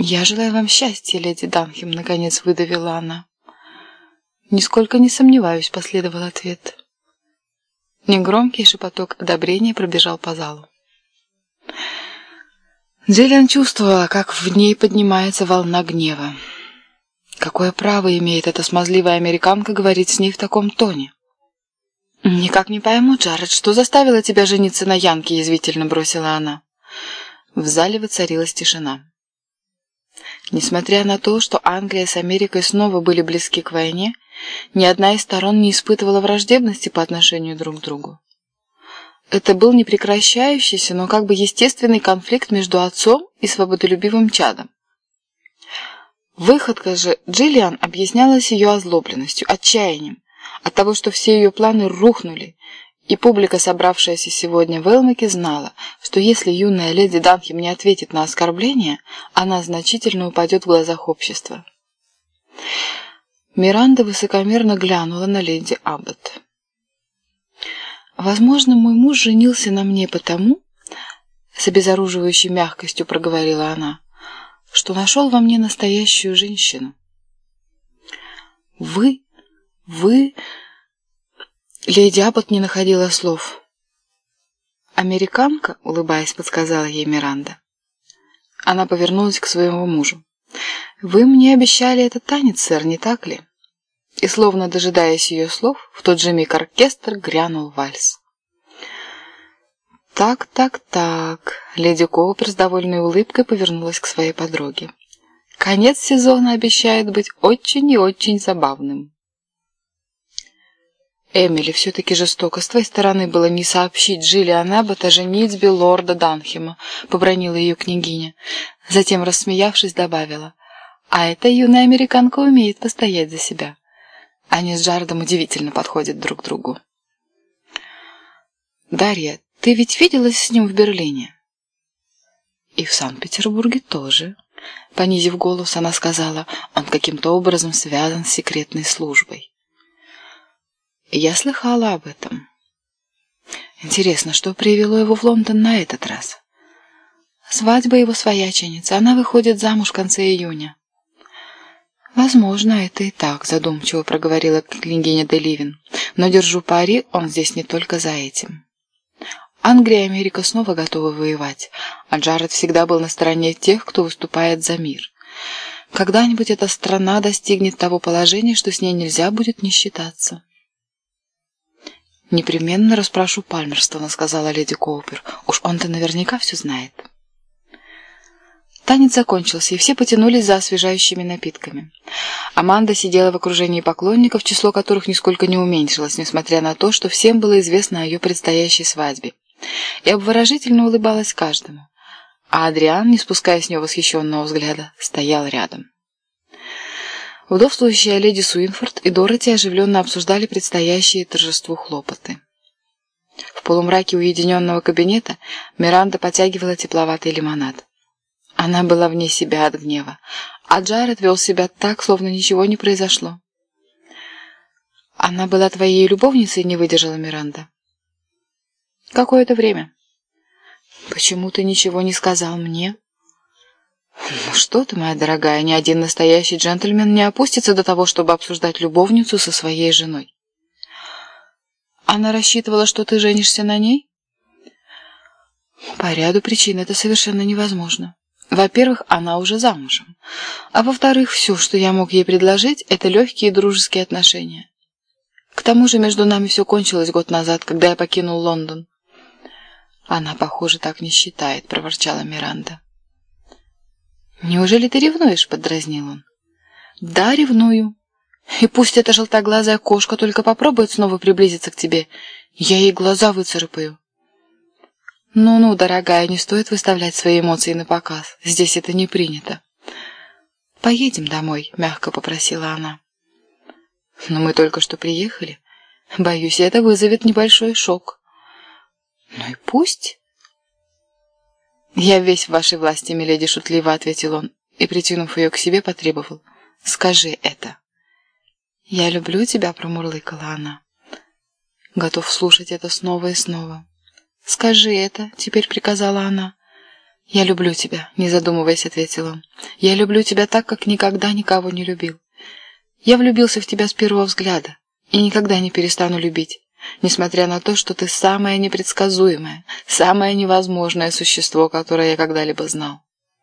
«Я желаю вам счастья, леди Данхем», — наконец выдавила она. «Нисколько не сомневаюсь», — последовал ответ. Негромкий шепоток одобрения пробежал по залу. Джиллиан чувствовала, как в ней поднимается волна гнева. Какое право имеет эта смазливая американка говорить с ней в таком тоне? «Никак не пойму, Джаред, что заставило тебя жениться на Янке?» — язвительно бросила она. В зале воцарилась тишина. Несмотря на то, что Англия с Америкой снова были близки к войне, ни одна из сторон не испытывала враждебности по отношению друг к другу. Это был непрекращающийся, но как бы естественный конфликт между отцом и свободолюбивым чадом. Выходка же Джиллиан объяснялась ее озлобленностью, отчаянием, от того, что все ее планы рухнули, и публика, собравшаяся сегодня в Элмаке, знала, что если юная леди Данхем не ответит на оскорбление, она значительно упадет в глазах общества. Миранда высокомерно глянула на леди Аббот. «Возможно, мой муж женился на мне потому, — с обезоруживающей мягкостью проговорила она, — что нашел во мне настоящую женщину. Вы, вы...» Леди Аббот не находила слов. «Американка?» — улыбаясь, подсказала ей Миранда. Она повернулась к своему мужу. «Вы мне обещали этот танец, сэр, не так ли?» И, словно дожидаясь ее слов, в тот же миг оркестр грянул вальс. «Так, так, так...» Леди Коупер с довольной улыбкой повернулась к своей подруге. «Конец сезона обещает быть очень и очень забавным». Эмили, все-таки жестоко с твоей стороны было не сообщить Джиллиан Эббот о женитьбе лорда Данхема, побронила ее княгиня. Затем, рассмеявшись, добавила, а эта юная американка умеет постоять за себя. Они с Джаредом удивительно подходят друг другу. Дарья, ты ведь виделась с ним в Берлине? И в Санкт-Петербурге тоже. Понизив голос, она сказала, он каким-то образом связан с секретной службой. Я слыхала об этом. Интересно, что привело его в Лондон на этот раз? Свадьба его свояченицы. Она выходит замуж в конце июня. Возможно, это и так, задумчиво проговорила княгиня Деливин. Но держу пари, он здесь не только за этим. Англия и Америка снова готовы воевать, а Джаред всегда был на стороне тех, кто выступает за мир. Когда-нибудь эта страна достигнет того положения, что с ней нельзя будет не считаться. «Непременно расспрошу Пальмерстона», — сказала леди Коупер. «Уж он-то наверняка все знает». Танец закончился, и все потянулись за освежающими напитками. Аманда сидела в окружении поклонников, число которых нисколько не уменьшилось, несмотря на то, что всем было известно о ее предстоящей свадьбе. И обворожительно улыбалась каждому. А Адриан, не спуская с нее восхищенного взгляда, стоял рядом. Вдовствующая леди Суинфорд и Дороти оживленно обсуждали предстоящие торжеству хлопоты. В полумраке уединенного кабинета Миранда потягивала тепловатый лимонад. Она была вне себя от гнева, а Джаред вел себя так, словно ничего не произошло. «Она была твоей любовницей?» — не выдержала Миранда. «Какое-то время». «Почему ты ничего не сказал мне?» «Ну что ты, моя дорогая, ни один настоящий джентльмен не опустится до того, чтобы обсуждать любовницу со своей женой». «Она рассчитывала, что ты женишься на ней?» «По ряду причин это совершенно невозможно. Во-первых, она уже замужем. А во-вторых, все, что я мог ей предложить, это легкие дружеские отношения. К тому же между нами все кончилось год назад, когда я покинул Лондон». «Она, похоже, так не считает», — проворчала Миранда. «Неужели ты ревнуешь?» — подразнил он. «Да, ревную. И пусть эта желтоглазая кошка только попробует снова приблизиться к тебе, я ей глаза выцарапаю». «Ну-ну, дорогая, не стоит выставлять свои эмоции на показ. Здесь это не принято». «Поедем домой», — мягко попросила она. «Но мы только что приехали. Боюсь, это вызовет небольшой шок». «Ну и пусть». «Я весь в вашей власти, миледи», — шутливо ответил он, и, притянув ее к себе, потребовал. «Скажи это». «Я люблю тебя», — промурлыкала она. Готов слушать это снова и снова. «Скажи это», — теперь приказала она. «Я люблю тебя», — не задумываясь, ответил он. «Я люблю тебя так, как никогда никого не любил. Я влюбился в тебя с первого взгляда и никогда не перестану любить, несмотря на то, что ты самое непредсказуемое, самое невозможное существо, которое я когда-либо знал».